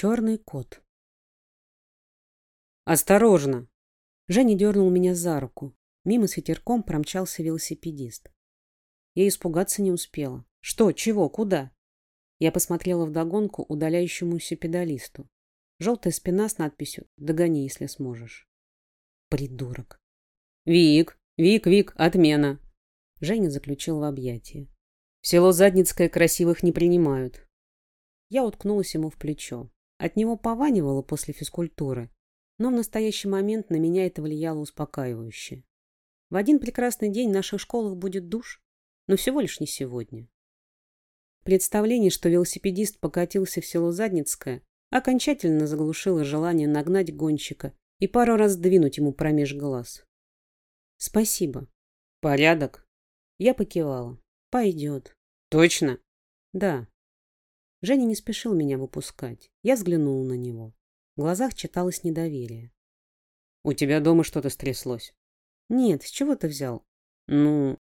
Черный кот. «Осторожно!» Женя дернул меня за руку. Мимо с ветерком промчался велосипедист. Я испугаться не успела. Что, чего, куда? Я посмотрела вдогонку удаляющемуся педалисту. Желтая спина с надписью «Догони, если сможешь». Придурок. «Вик, Вик, Вик, отмена!» Женя заключил в объятия. «В село Задницкое красивых не принимают». Я уткнулась ему в плечо. От него пованивало после физкультуры, но в настоящий момент на меня это влияло успокаивающе. В один прекрасный день в наших школах будет душ, но всего лишь не сегодня. Представление, что велосипедист покатился в село Задницкое, окончательно заглушило желание нагнать гонщика и пару раз двинуть ему промеж глаз. «Спасибо». «Порядок?» Я покивала. «Пойдет». «Точно?» «Да». Женя не спешил меня выпускать. Я взглянула на него. В глазах читалось недоверие. «У тебя дома что-то стряслось?» «Нет, с чего ты взял?» «Ну...»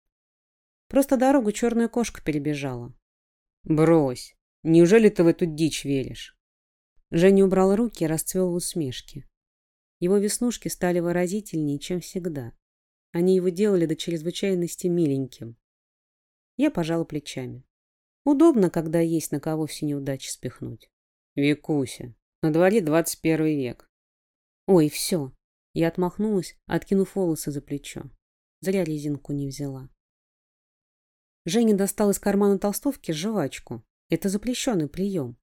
«Просто дорогу черная кошка перебежала». «Брось! Неужели ты в эту дичь веришь?» Женя убрал руки и расцвел в усмешке. Его веснушки стали выразительнее, чем всегда. Они его делали до чрезвычайности миленьким. Я пожала плечами. Удобно, когда есть на кого все неудачи спихнуть. Викуся, на дворе двадцать первый век. Ой, все. Я отмахнулась, откинув волосы за плечо. Зря резинку не взяла. Женя достал из кармана толстовки жвачку. Это запрещенный прием.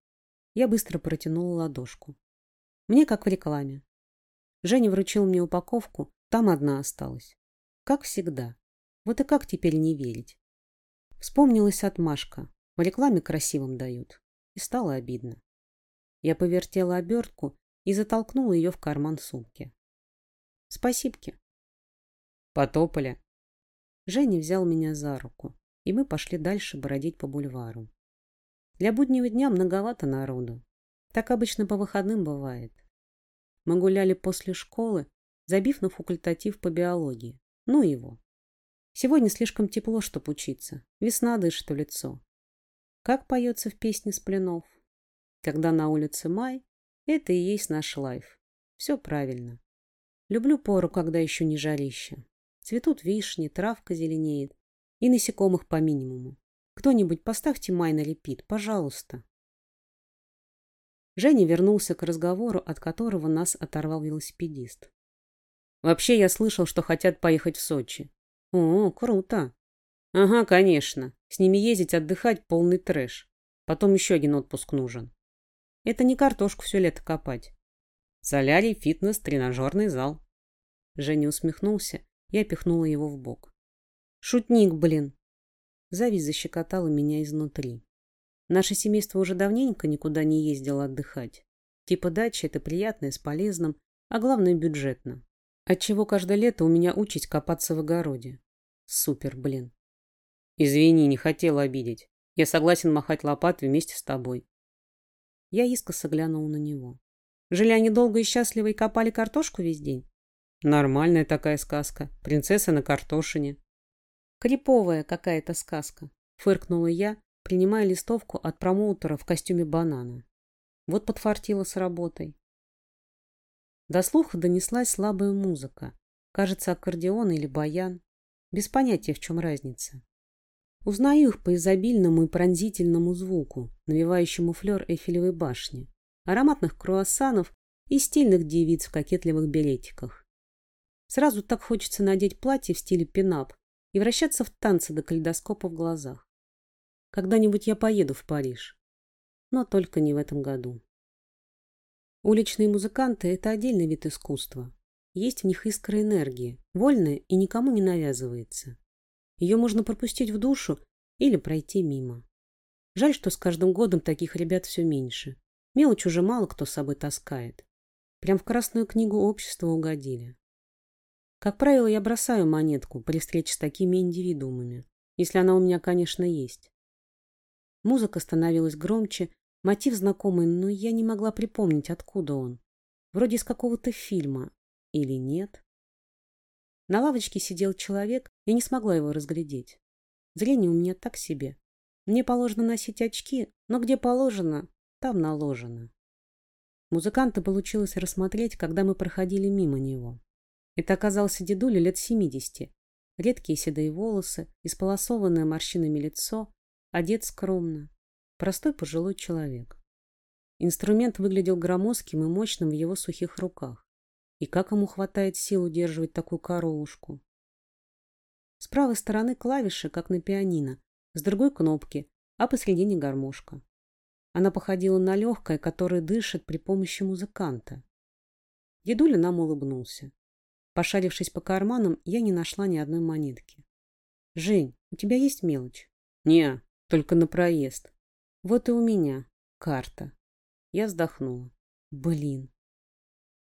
Я быстро протянула ладошку. Мне как в рекламе. Женя вручил мне упаковку, там одна осталась. Как всегда. Вот и как теперь не верить? Вспомнилась отмашка. В рекламе красивым дают. И стало обидно. Я повертела обертку и затолкнула ее в карман сумки. Спасибки. Потопали. Женя взял меня за руку, и мы пошли дальше бродить по бульвару. Для буднего дня многовато народу. Так обычно по выходным бывает. Мы гуляли после школы, забив на факультатив по биологии. Ну его. Сегодня слишком тепло, чтоб учиться. Весна дышит в лицо. Как поется в песне Сплинов? Когда на улице май, это и есть наш лайф. Все правильно. Люблю пору, когда еще не жарище. Цветут вишни, травка зеленеет. И насекомых по минимуму. Кто-нибудь поставьте май на репит, пожалуйста. Женя вернулся к разговору, от которого нас оторвал велосипедист. Вообще я слышал, что хотят поехать в Сочи. О, круто. Ага, конечно. С ними ездить, отдыхать – полный трэш. Потом еще один отпуск нужен. Это не картошку все лето копать. Солярий, фитнес, тренажерный зал. Женя усмехнулся, я пихнула его в бок. Шутник, блин. Зависть защекотала меня изнутри. Наше семейство уже давненько никуда не ездило отдыхать. Типа дача – это приятное, с полезным, а главное – бюджетно. Отчего каждое лето у меня учить копаться в огороде. Супер, блин. Извини, не хотела обидеть. Я согласен махать лопатой вместе с тобой. Я искоса глянула на него. Жили они долго и счастливо и копали картошку весь день? Нормальная такая сказка. Принцесса на картошине. Криповая какая-то сказка. Фыркнула я, принимая листовку от промоутера в костюме банана. Вот подфартила с работой. До слуха донеслась слабая музыка. Кажется, аккордеон или баян. Без понятия, в чем разница. Узнаю их по изобильному и пронзительному звуку, навевающему флер Эйфелевой башни, ароматных круассанов и стильных девиц в кокетливых беретиках. Сразу так хочется надеть платье в стиле пинап и вращаться в танце до калейдоскопа в глазах. Когда-нибудь я поеду в Париж. Но только не в этом году. Уличные музыканты – это отдельный вид искусства. Есть в них искра энергии, вольная и никому не навязывается. Ее можно пропустить в душу или пройти мимо. Жаль, что с каждым годом таких ребят все меньше. Мелочь уже мало кто с собой таскает. Прям в красную книгу общества угодили. Как правило, я бросаю монетку при встрече с такими индивидуумами, если она у меня, конечно, есть. Музыка становилась громче, мотив знакомый, но я не могла припомнить, откуда он. Вроде из какого-то фильма. Или нет? На лавочке сидел человек, я не смогла его разглядеть. Зрение у меня так себе. Мне положено носить очки, но где положено, там наложено. Музыканта получилось рассмотреть, когда мы проходили мимо него. Это оказался дедуля лет семидесяти. Редкие седые волосы, исполосованное морщинами лицо, одет скромно. Простой пожилой человек. Инструмент выглядел громоздким и мощным в его сухих руках. И как ему хватает сил удерживать такую коровушку? С правой стороны клавиши, как на пианино, с другой кнопки, а посредине гармошка. Она походила на легкое, которое дышит при помощи музыканта. Дедуля нам улыбнулся. Пошарившись по карманам, я не нашла ни одной монетки. «Жень, у тебя есть мелочь?» «Не, только на проезд». «Вот и у меня. Карта». Я вздохнула. «Блин».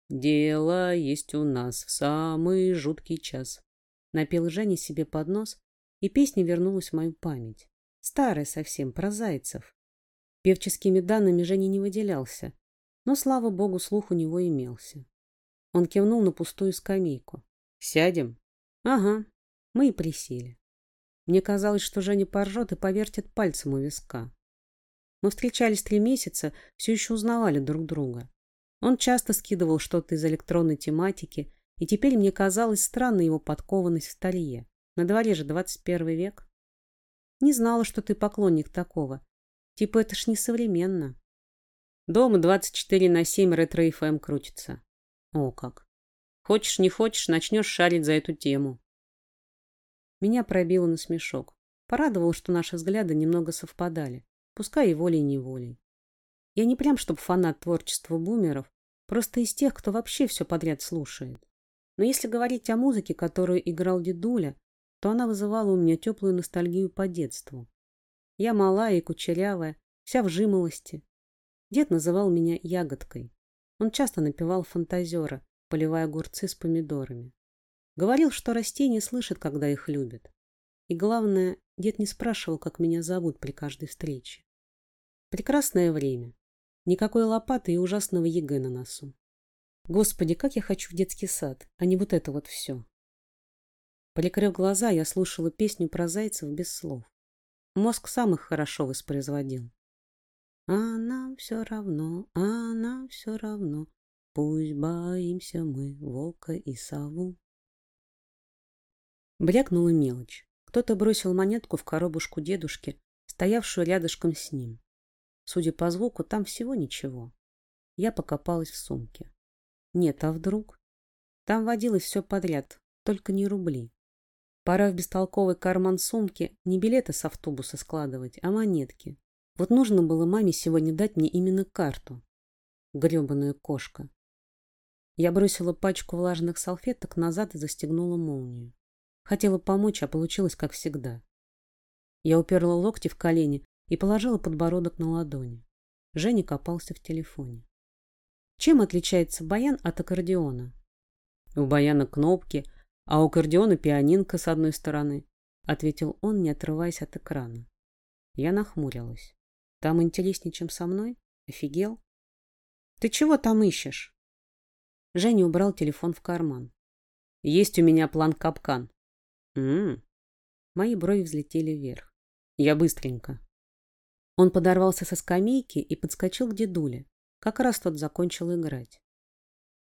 «Дело есть у нас в самый жуткий час», — напел Женя себе под нос, и песня вернулась в мою память. Старая совсем, про зайцев. Певческими данными Женя не выделялся, но, слава богу, слух у него имелся. Он кивнул на пустую скамейку. «Сядем?» «Ага». Мы и присели. Мне казалось, что Женя поржет и повертит пальцем у виска. Мы встречались три месяца, все еще узнавали друг друга. Он часто скидывал что-то из электронной тематики, и теперь мне казалось странной его подкованность в старье. На дворе же двадцать первый век. Не знала, что ты поклонник такого. Типа это ж не современно. Дома 24 на 7 Ретро FM крутится. О как. Хочешь, не хочешь, начнешь шарить за эту тему. Меня пробило на смешок. Порадовал, что наши взгляды немного совпадали, пускай и волей-неволей. Я не прям чтоб фанат творчества бумеров, просто из тех, кто вообще все подряд слушает. Но если говорить о музыке, которую играл дедуля, то она вызывала у меня теплую ностальгию по детству. Я малая и кучерявая, вся в жимолости. Дед называл меня ягодкой. Он часто напевал фантазера, поливая огурцы с помидорами. Говорил, что растения слышат, когда их любят. И главное, дед не спрашивал, как меня зовут при каждой встрече. Прекрасное время. Никакой лопаты и ужасного ЕГЭ на носу. Господи, как я хочу в детский сад, а не вот это вот все. Прикрыв глаза, я слушала песню про зайцев без слов. Мозг сам их хорошо воспроизводил. А нам все равно, а нам все равно, Пусть боимся мы волка и сову. Брякнула мелочь. Кто-то бросил монетку в коробушку дедушки, стоявшую рядышком с ним. Судя по звуку, там всего ничего. Я покопалась в сумке. Нет, а вдруг? Там водилось все подряд, только не рубли. Пора в бестолковый карман сумки не билеты с автобуса складывать, а монетки. Вот нужно было маме сегодня дать мне именно карту. Гребаная кошка. Я бросила пачку влажных салфеток назад и застегнула молнию. Хотела помочь, а получилось как всегда. Я уперла локти в колени и положила подбородок на ладони. Женя копался в телефоне. Чем отличается баян от аккордеона? У баяна кнопки, а у аккордеона пианинка с одной стороны, ответил он, не отрываясь от экрана. Я нахмурилась. Там интереснее, чем со мной? Офигел? Ты чего там ищешь? Женя убрал телефон в карман. Есть у меня план капкан. М, Мои брови взлетели вверх. Я быстренько. Он подорвался со скамейки и подскочил к дедуле. Как раз тот закончил играть.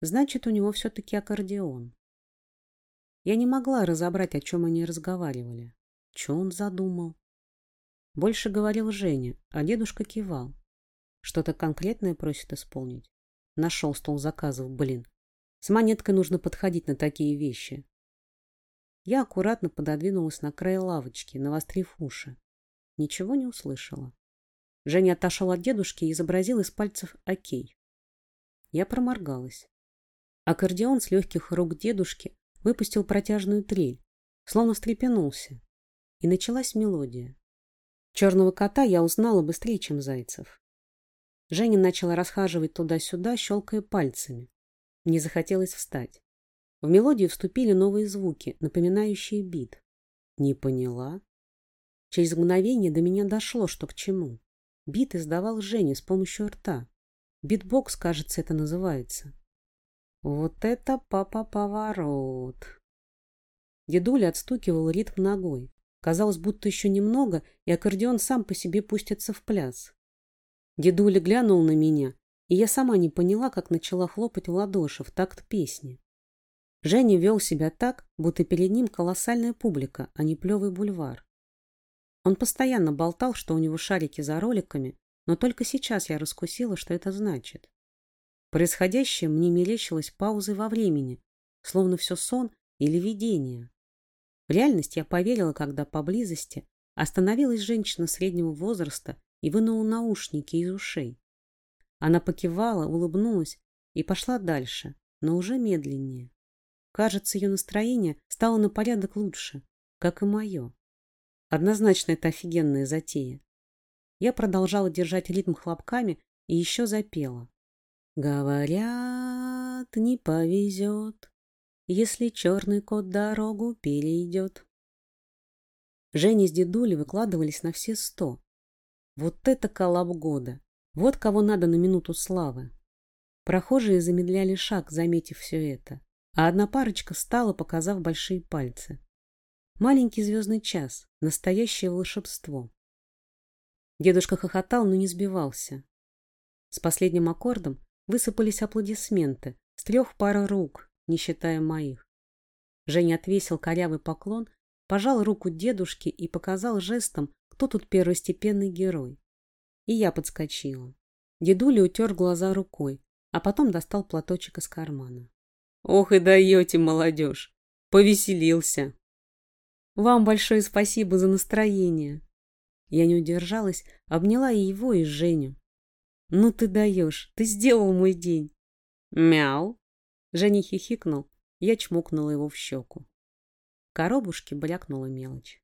Значит, у него все-таки аккордеон. Я не могла разобрать, о чем они разговаривали. Что он задумал? Больше говорил Женя, а дедушка кивал. Что-то конкретное просит исполнить. Нашел стол заказов, блин. С монеткой нужно подходить на такие вещи. Я аккуратно пододвинулась на край лавочки, навострив уши. Ничего не услышала. Женя отошел от дедушки и изобразил из пальцев «Окей». Я проморгалась. Аккордеон с легких рук дедушки выпустил протяжную трель, словно встрепенулся, и началась мелодия. Черного кота я узнала быстрее, чем зайцев. Женя начала расхаживать туда-сюда, щелкая пальцами. Мне захотелось встать. В мелодию вступили новые звуки, напоминающие бит. Не поняла. Через мгновение до меня дошло, что к чему. Бит издавал Женя с помощью рта. Битбокс, кажется, это называется. Вот это папа-поворот. Дедуля отстукивал ритм ногой. Казалось, будто еще немного, и аккордеон сам по себе пустится в пляс. Дедуля глянул на меня, и я сама не поняла, как начала хлопать в ладоши в такт песни. Женя вел себя так, будто перед ним колоссальная публика, а не плевый бульвар. Он постоянно болтал, что у него шарики за роликами, но только сейчас я раскусила, что это значит. Происходящее мне мерещилось паузой во времени, словно все сон или видение. В реальность я поверила, когда поблизости остановилась женщина среднего возраста и вынула наушники из ушей. Она покивала, улыбнулась и пошла дальше, но уже медленнее. Кажется, ее настроение стало на порядок лучше, как и мое. Однозначно это офигенная затея. Я продолжала держать ритм хлопками и еще запела. Говорят, не повезет, если черный кот дорогу перейдет. Женя с дедулей выкладывались на все сто. Вот это коллаб года! Вот кого надо на минуту славы. Прохожие замедляли шаг, заметив все это а одна парочка встала, показав большие пальцы. Маленький звездный час, настоящее волшебство. Дедушка хохотал, но не сбивался. С последним аккордом высыпались аплодисменты с трех пар рук, не считая моих. Женя отвесил корявый поклон, пожал руку дедушке и показал жестом, кто тут первостепенный герой. И я подскочила. Дедуля утер глаза рукой, а потом достал платочек из кармана. Ох и даете, молодежь. Повеселился. Вам большое спасибо за настроение. Я не удержалась, обняла и его, и Женю. Ну ты даешь, ты сделал мой день. Мяу. Женя хихикнул, я чмокнула его в щеку. В коробушке брякнула мелочь.